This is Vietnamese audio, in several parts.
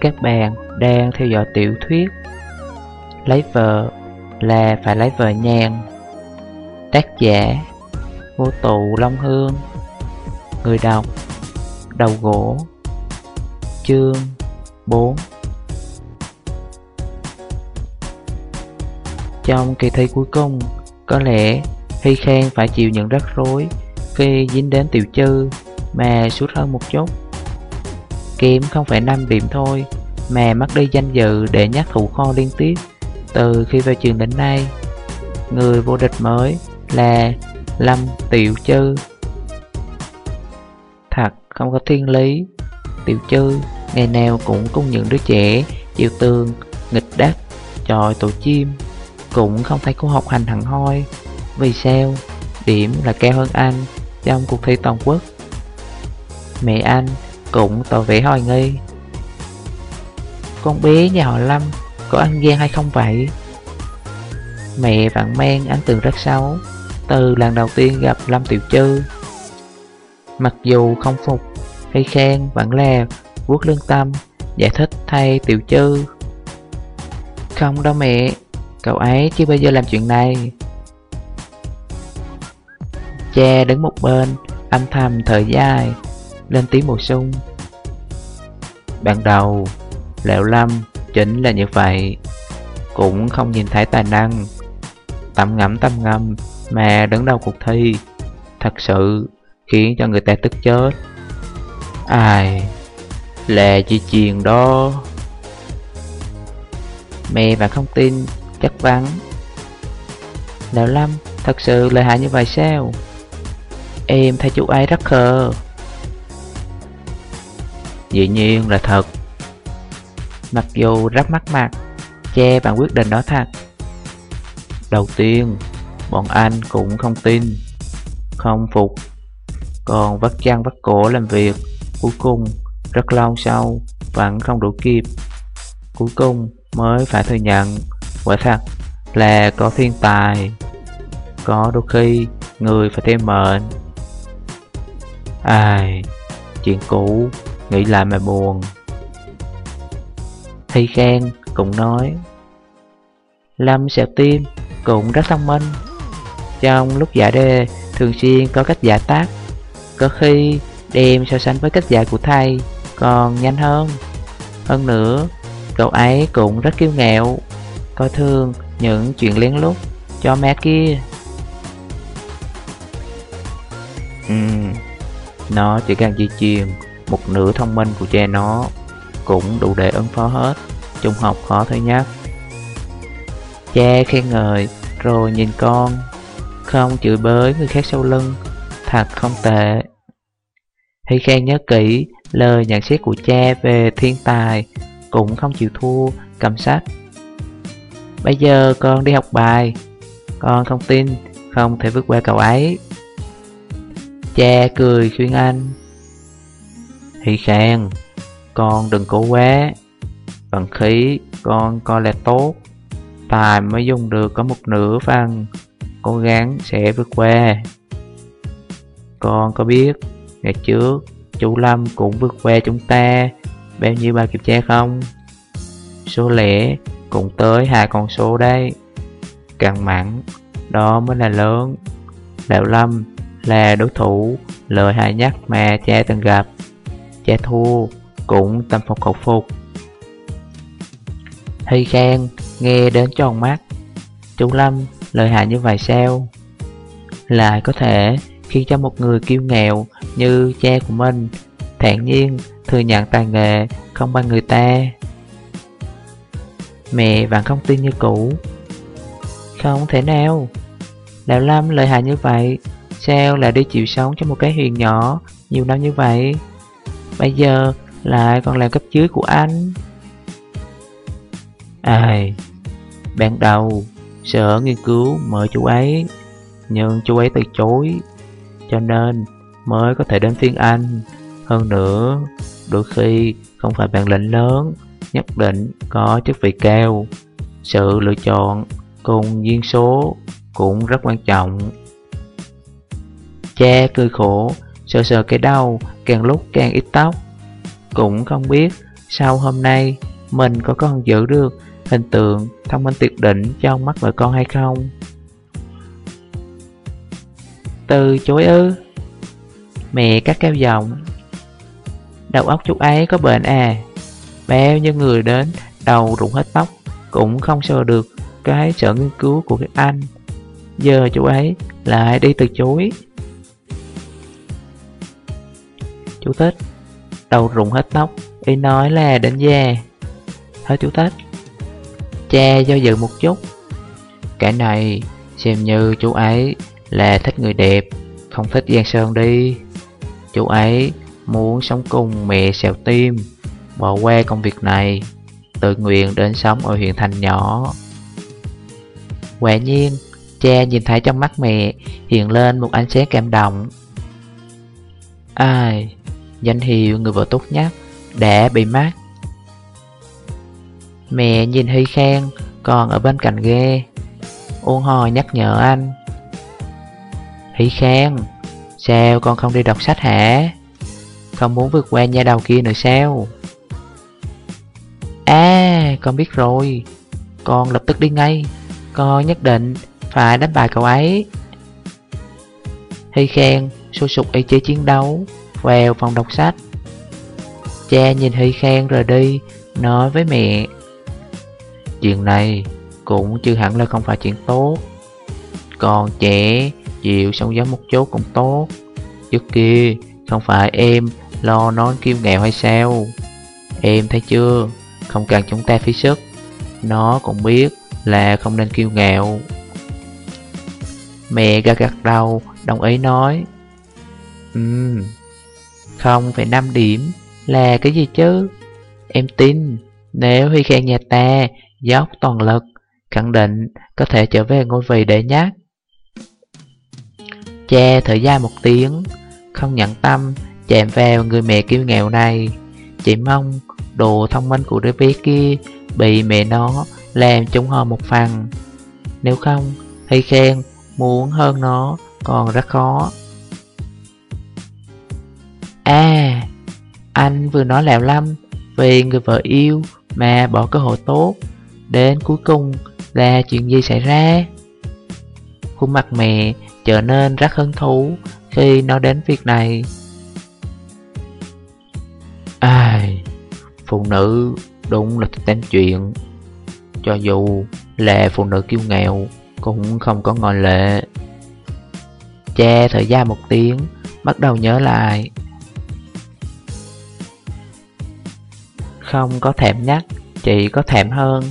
Các bạn đang theo dõi tiểu thuyết Lấy vợ là phải lấy vợ nhàn. Tác giả Vô tụ Long Hương. Người đọc Đầu gỗ. Chương 4 Trong kỳ thi cuối cùng, Có lẽ Hy Khang phải chịu những rắc rối khi dính đến tiểu chư Mà suốt hơn một chút. Kiếm không phải 5 điểm thôi Mà mất đi danh dự để nhắc thủ kho liên tiếp. Từ khi vào trường đến nay Người vô địch mới là Lâm Tiểu Chư. Thật không có thiên lý Tiểu Chư ngày nào cũng cùng những đứa trẻ Chịu tường, nghịch đất, tròi tổ chim Cũng không thấy cô học hành hẳn hoi. Vì sao? Điểm là cao hơn anh trong cuộc thi toàn quốc. Mẹ anh cũng tỏ vẻ hoài nghi. Con bé nhà họ Lâm có ăn gian hay không vậy? Mẹ bạn men ấn tượng rất xấu từ lần đầu tiên gặp Lâm Tiểu Trư Mặc dù không phục hay khen vẫn là vuốt lương tâm giải thích thay Tiểu Trư Không đâu mẹ, cậu ấy chưa bao giờ làm chuyện này che đứng một bên, âm thầm thở dài, lên tiếng bổ sung. Ban đầu, lẹo Lâm chính là như vậy Cũng không nhìn thấy tài năng. Tầm ngẫm tâm ngâm mà đứng đầu cuộc thi Thật sự khiến cho người ta tức chết. Ai Là chị Chiền đó. Mẹ và không tin Chắc vắng. Lẹo Lâm thật sự lợi hại như vậy sao? Em thấy chú ấy rất khờ. Dĩ nhiên là thật. Mặc dù rất mắc mặt Che bằng quyết định đó thật. Đầu tiên Bọn anh cũng không tin Không phục. Còn vắt chăn vắt cổ làm việc Cuối cùng rất lâu sau Vẫn không đủ kịp. Cuối cùng mới phải thừa nhận Quả thật là có thiên tài. Có đôi khi Người phải thêm mệnh Ai Chuyện cũ Nghĩ lại mà buồn. Thi Khang cũng nói Lâm Sẹo Tim cũng rất thông minh. Trong lúc giả đề thường xuyên có cách giả tác. Có khi đem so sánh với cách giả của thầy còn nhanh hơn. Hơn nữa, cậu ấy cũng rất kiêu ngạo Coi thường những chuyện lén lút cho mẹ kia. Ừm, nó chỉ cần di truyền một nửa thông minh của cha nó Cũng đủ để ứng phó hết. Trung học khó thôi nhất Cha khen ngợi, rồi nhìn con. Không chửi bới người khác sau lưng. Thật không tệ. Hy khen nhớ kỹ lời nhận xét của cha về thiên tài Cũng không chịu thua cầm sách Bây giờ con đi học bài. Con không tin, Không thể vượt qua cậu ấy. Cha cười khuyên anh. Hy sàng, Con đừng cố quá. Vận khí con coi là tốt. Tài mới dùng được có một nửa phần. Cố gắng sẽ vượt qua. Con có biết Ngày trước Chú Lâm cũng vượt qua chúng ta Bao nhiêu bao kiểm tra không? Số lẻ cũng tới hai con số đây Càng mặn Đó mới là lớn. Lão Lâm là đối thủ lợi hại nhất mà cha từng gặp Cha thua cũng tâm phục khẩu phục. Hy Khang nghe đến tròn mắt, Chú Lâm, lợi hại như vậy sao? Lại có thể khiến cho một người kiêu ngạo như cha của mình thản nhiên thừa nhận tài nghệ không bằng người ta. Mẹ vẫn không tin như cũ. Không thể nào, Lão Lâm lợi hại như vậy Sao lại đi chịu sống cho một cái huyền nhỏ Nhiều năm như vậy? Bây giờ lại còn làm cấp dưới của anh. Ai, Ban đầu, Sở nghiên cứu mời chú ấy, Nhưng chú ấy từ chối, Cho nên mới có thể đến phiên anh. Hơn nữa, Đôi khi không phải bản lĩnh lớn, Nhất định có chức vị cao. Sự lựa chọn cùng duyên số cũng rất quan trọng. Cha cười khổ sờ sờ cái đầu, càng lúc càng ít tóc. Cũng không biết sau hôm nay mình có còn giữ được hình tượng thông minh tuyệt đỉnh trong mắt vợ con hay không. Từ chối ư? Mẹ cắt cao giọng. Đầu óc chú ấy có bệnh à? Bao nhiêu người đến Đầu rụng hết tóc Cũng không sờ được cái sở nghiên cứu của các anh. Giờ chú ấy lại đi từ chối. Chú thích. Đầu rụng hết tóc. Ý nói là đến già. Hết chú thích? Cha do dự một chút. Cái này xem như chú ấy là thích người đẹp, Không thích Giang Sơn đi. Chú ấy muốn sống cùng mẹ xèo tim, Bỏ qua công việc này, Tự nguyện đến sống ở huyện thành nhỏ. Quả nhiên, Cha nhìn thấy trong mắt mẹ Hiện lên một ánh sáng cảm động. Ai, Danh hiệu người vợ tốt nhất, Đã bị mát Mẹ nhìn Hy Khang Còn ở bên cạnh ghe. Ôn hò nhắc nhở anh. Hy Khang, Sao con không đi đọc sách hả? Không muốn vượt qua nhà đầu kia nữa sao? À con biết rồi. Con lập tức đi ngay. Con nhất định phải đánh bại cậu ấy. Hy khen sôi sục ý chí chiến đấu Vào phòng đọc sách Cha nhìn Hy khen rồi đi, Nói với mẹ, Chuyện này cũng chưa hẳn là không phải chuyện tốt. Còn trẻ chịu sống gió một chút cũng tốt. Trước kia không phải em lo nón kim nghèo hay sao? Em thấy chưa? Không cần chúng ta phí sức. Nó cũng biết là không nên kiêu ngạo. Mẹ gật gật đầu, Đồng ý nói Ừ. Không phải năm điểm, Là cái gì chứ? Em tin, Nếu Huy khen nhà ta Dốc toàn lực, Khẳng định có thể trở về ngôi vị đệ nhất. Cha thở dài một tiếng, Không nhận tâm chạm vào người mẹ kiêu nghèo này. Chỉ mong đồ thông minh của đứa bé kia Bị mẹ nó làm trúng hò một phần. Nếu không, huy khen muốn hơn nó còn rất khó. À Anh vừa nói lẹo lăm Vì người vợ yêu mà bỏ cơ hội tốt Đến cuối cùng là chuyện gì xảy ra Khuôn mặt mẹ trở nên rất hứng thú khi nói đến việc này. Ai, phụ nữ đúng là thích tên chuyện. Cho dù là phụ nữ kiêu nghèo cũng không có ngoại lệ. Cha thở ra một tiếng, bắt đầu nhớ lại. Không có thèm nhắc, chỉ có thèm hơn.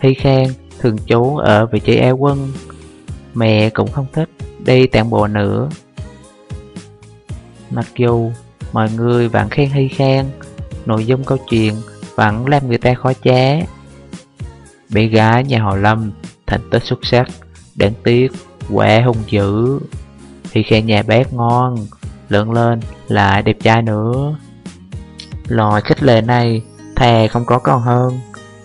Hy khen thường trú ở vị trí eo quân. Mẹ cũng không thích đi tặng bộ nữa Mặc dù mọi người vẫn khen hy khen Nội dung câu chuyện vẫn làm người ta khó chá Bé gái nhà họ Lâm thành tích xuất sắc Đáng tiếc quẻ hung dữ hy khen nhà bác ngon Lượn lên lại đẹp trai nữa Loại khích lệ này thề không có còn hơn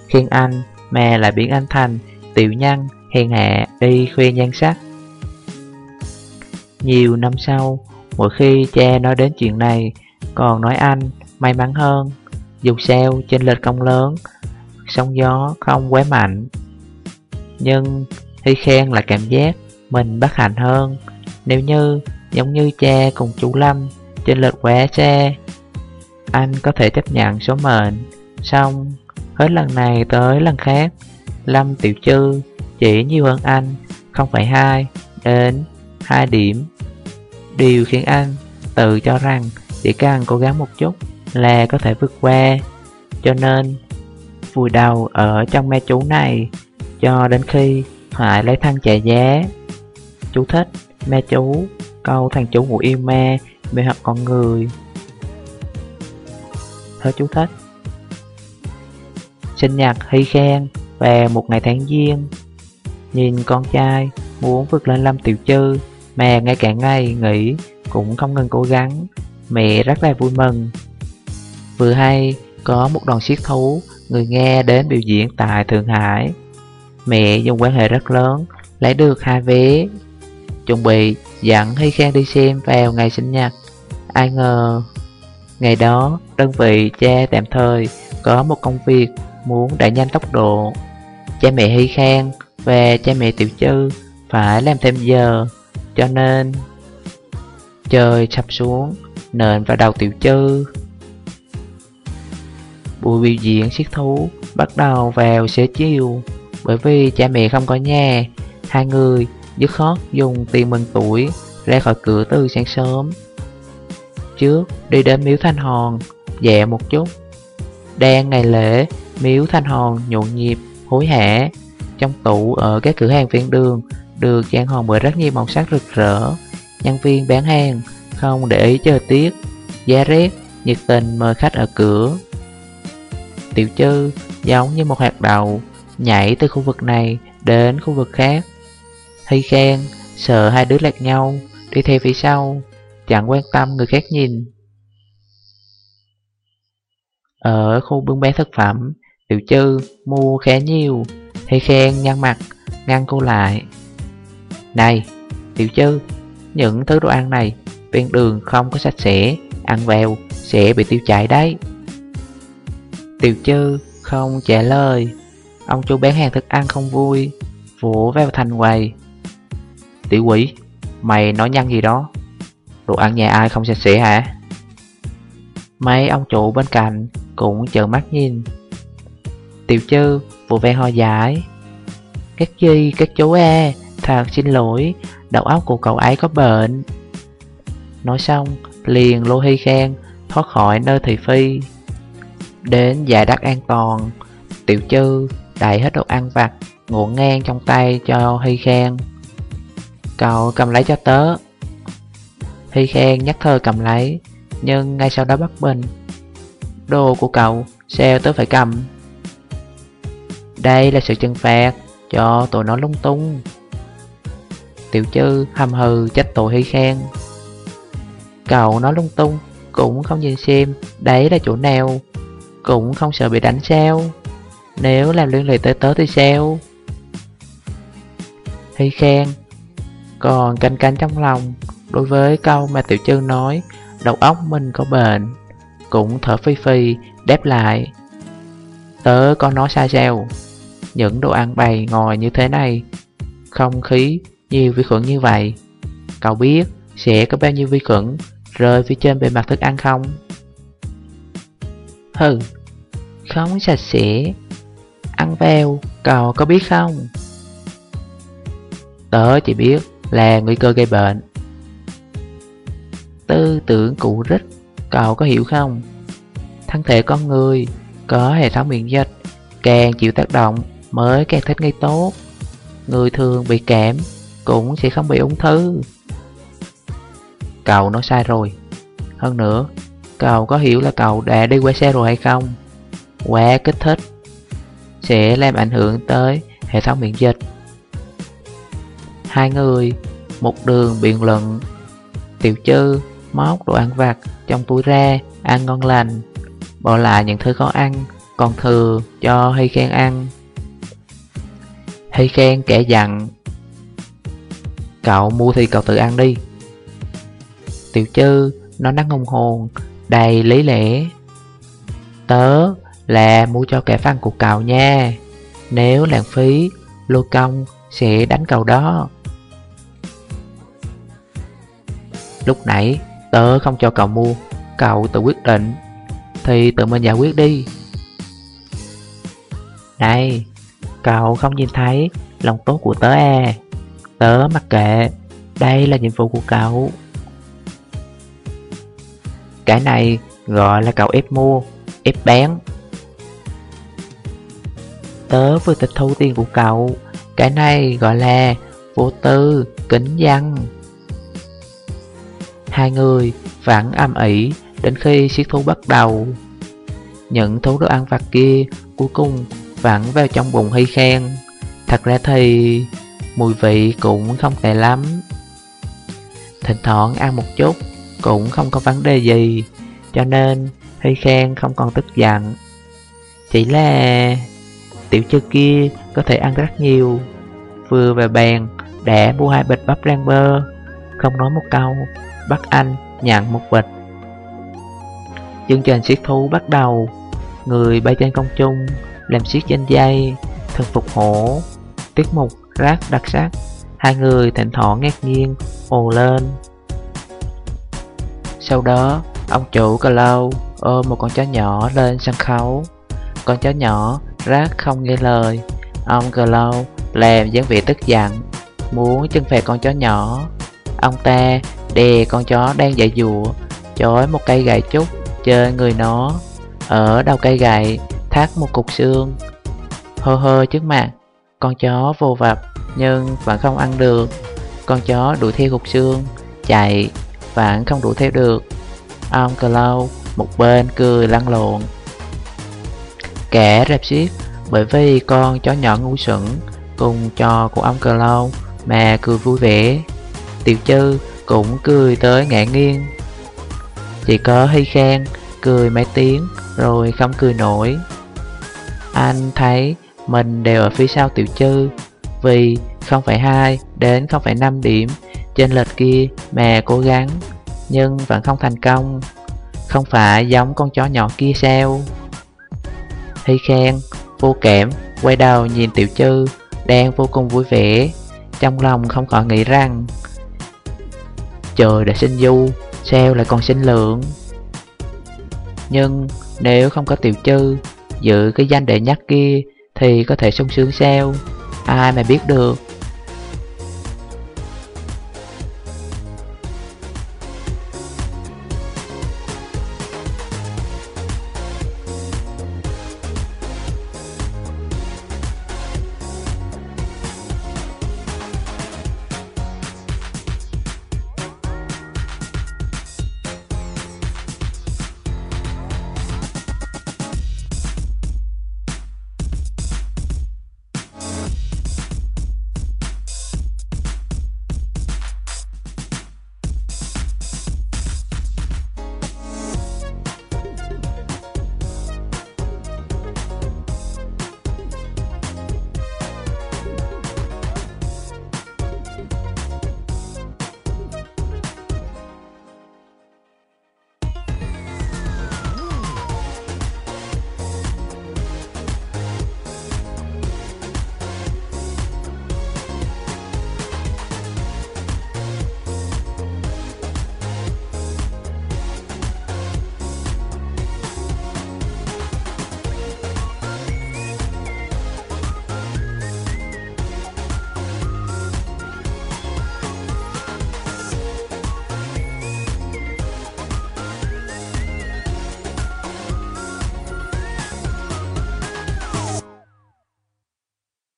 Khen anh mà lại biến anh thành tiểu nhân hèn hạ đi khuya nhan sắc nhiều năm sau, mỗi khi cha nói đến chuyện này, còn nói anh may mắn hơn. Dù sao, trên lệch công lớn, sóng gió không quá mạnh. Nhưng khi khen là cảm giác mình bất hạnh hơn. Nếu như giống như cha cùng chú Lâm, trên lệch quá xa, anh có thể chấp nhận số mệnh. Xong, hết lần này tới lần khác, Lâm Tiểu Trư chỉ nhiều hơn anh, không phải hai đến 2 điểm. Điều khiến anh tự cho rằng chỉ cần cố gắng một chút là có thể vượt qua. Cho nên vùi đầu ở trong me chú này cho đến khi phải lấy thân trả giá. Chú thích me chú câu thằng chú ngủ yêu me mê hoặc con người. Thôi chú thích. Sinh nhật hy khen và một ngày tháng giêng. Nhìn con trai muốn vượt lên lâm tiểu chư Mẹ ngay cả ngày nghỉ cũng không ngừng cố gắng, Mẹ rất là vui mừng. Vừa hay có một đoàn siết thú, Người nghe đến biểu diễn tại Thượng Hải. Mẹ dùng quan hệ rất lớn Lấy được hai vé, Chuẩn bị dẫn Hy Khang đi xem vào ngày sinh nhật. Ai ngờ Ngày đó đơn vị cha tạm thời Có một công việc muốn đẩy nhanh tốc độ. Cha mẹ Hy Khang và cha mẹ Tiểu Chư Phải làm thêm giờ, Cho nên Trời sập xuống, Nền vào đầu Tiểu Chư. Buổi biểu diễn siết thú bắt đầu vào xế chiều, Bởi vì cha mẹ không có nhà, Hai người dứt khoát dùng tiền mừng tuổi ra khỏi cửa từ sáng sớm. Trước, đi đến miếu Thanh Hòn dẹ một chút. Đang ngày lễ Miếu Thanh Hòn, nhộn nhịp, Hối hả. Trong tủ ở các cửa hàng ven đường Được trang hòn bởi rất nhiều màu sắc rực rỡ. Nhân viên bán hàng Không để ý chờ tiết. Giá rét, Nhiệt tình mời khách ở cửa. Tiểu chư giống như một hạt đậu, Nhảy từ khu vực này đến khu vực khác. Hy khen Sợ hai đứa lạc nhau, Đi theo phía sau, Chẳng quan tâm người khác nhìn. Ở khu buôn bán thực phẩm Tiểu chư mua khá nhiều hay khen nhăn mặt, Ngăn cô lại. Này, Tiểu chư, Những thứ đồ ăn này Ven đường không có sạch sẽ, Ăn vào sẽ bị tiêu chảy đấy. Tiểu chư không trả lời. Ông chú bán hàng thức ăn không vui, Vỗ vào thành quầy. Tiểu quỷ, Mày nói nhăn gì đó? Đồ ăn nhà ai không sạch sẽ hả? Mấy ông chủ bên cạnh Cũng trợn mắt nhìn. Tiểu chư, vụ vẻ ho giải. Các gì các chú e Thật xin lỗi, Đầu óc của cậu ấy có bệnh. Nói xong, liền lô hy khen Thoát khỏi nơi thị phi. Đến giải đất an toàn, Tiểu chư đẩy hết đồ ăn vặt ngổn ngang trong tay cho Hy khen Cậu cầm lấy cho tớ. Hy khen nhắc thơ cầm lấy, Nhưng ngay sau đó bắt bình Đồ của cậu, Sao tớ phải cầm? Đây là sự trừng phạt Cho tụi nó lung tung. Tiểu chư hầm hừ trách tội Hy khen Cậu nói lung tung, Cũng không nhìn xem Đấy là chỗ nào, Cũng không sợ bị đánh sao. Nếu làm liên lụy tới tớ thì sao? Hy khen còn canh canh trong lòng Đối với câu mà Tiểu Trư nói, Đầu óc mình có bệnh, Cũng thở phi phi đáp lại, Tớ có nói sai sao? Những đồ ăn bày ngồi như thế này. Không khí nhiều vi khuẩn như vậy. Cậu biết sẽ có bao nhiêu vi khuẩn Rơi phía trên bề mặt thức ăn không? Hừ, Không sạch sẽ. Ăn vào Cậu có biết không? Tớ chỉ biết là nguy cơ gây bệnh. Tư tưởng cụ rích, Cậu có hiểu không? Thân thể con người có hệ thống miễn dịch, Càng chịu tác động mới càng thích nghi tốt. Người thường bị kẽm cũng sẽ không bị ung thư. Cậu nói sai rồi. Hơn nữa, Cậu có hiểu là cậu đã đi qua xe rồi hay không? Quá kích thích Sẽ làm ảnh hưởng tới hệ thống miễn dịch. Hai người, Một đường biện luận, Tiểu chư móc đồ ăn vặt trong túi ra, Ăn ngon lành, Bỏ lại những thứ khó ăn, Còn thừa cho hay khen ăn. Hay khen kẻ dặn. Cậu mua thì cậu tự ăn đi. Tiểu chư, Nó nắng hồng hồn, Đầy lý lẽ. Tớ là mua cho kẻ phân của cậu nha. Nếu lãng phí, Lô công sẽ đánh cậu đó. Lúc nãy, tớ không cho cậu mua. Cậu tự quyết định, Thì tự mình giải quyết đi. Này Cậu không nhìn thấy lòng tốt của tớ à? Tớ mặc kệ. Đây là nhiệm vụ của cậu. Cái này gọi là cậu ép mua Ép bán. Tớ vừa tịch thu tiền của cậu. Cái này gọi là vô tư, kính dân. Hai người vẫn âm ỉ đến khi siết thú bắt đầu. Những thú đồ ăn vặt kia cuối cùng vặn vào trong bụng hy khen Thật ra thì, mùi vị cũng không tệ lắm. Thỉnh thoảng ăn một chút cũng không có vấn đề gì, Cho nên Hy khen không còn tức giận. Chỉ là tiểu chư kia có thể ăn rất nhiều. Vừa về bàn, đã mua hai bịch bắp rang bơ. Không nói một câu, Bắt anh nhận một bịch. Chương trình siết thú bắt đầu. Người bay trên công trung làm siết danh dây, Thần phục hổ, Tiết mục, rác, đặc sắc. Hai người thỉnh thoảng ngạc nhiên, ồ lên. Sau đó, Ông chủ cà lâu ôm một con chó nhỏ lên sân khấu. Con chó nhỏ rác không nghe lời. Ông cà lâu làm dáng vẻ tức giận, Muốn chân phạt con chó nhỏ. Ông ta đè con chó đang dạy dụa, Chói một cây gậy trúc trên người nó. Ở đầu cây gậy thắt một cục xương. Hơ hơ trước mặt, Con chó vô vập, nhưng vẫn không ăn được. Con chó đuổi theo cục xương, Chạy, vẫn không đuổi theo được. Ông cờ một bên cười lăn lộn. Kẻ rạp xiết bởi vì con chó nhỏ ngu sững Cùng trò của ông cờ mà cười vui vẻ. Tiểu chư cũng cười tới ngã nghiêng. Chỉ có Hy Khang cười mấy tiếng rồi không cười nổi. Anh thấy mình đều ở phía sau tiểu chư Vì 0,2 đến 0,5 điểm. Trên lệch kia mẹ cố gắng Nhưng vẫn không thành công. Không phải giống con chó nhỏ kia sao? Hy khen, vô kẽm, quay đầu nhìn tiểu chư Đang vô cùng vui vẻ. Trong lòng không khỏi nghĩ rằng Trời đã sinh du, sao lại còn sinh lượng? Nhưng nếu không có tiểu chư Giữ cái danh đệ nhắc kia Thì có thể sung sướng sao Ai mà biết được.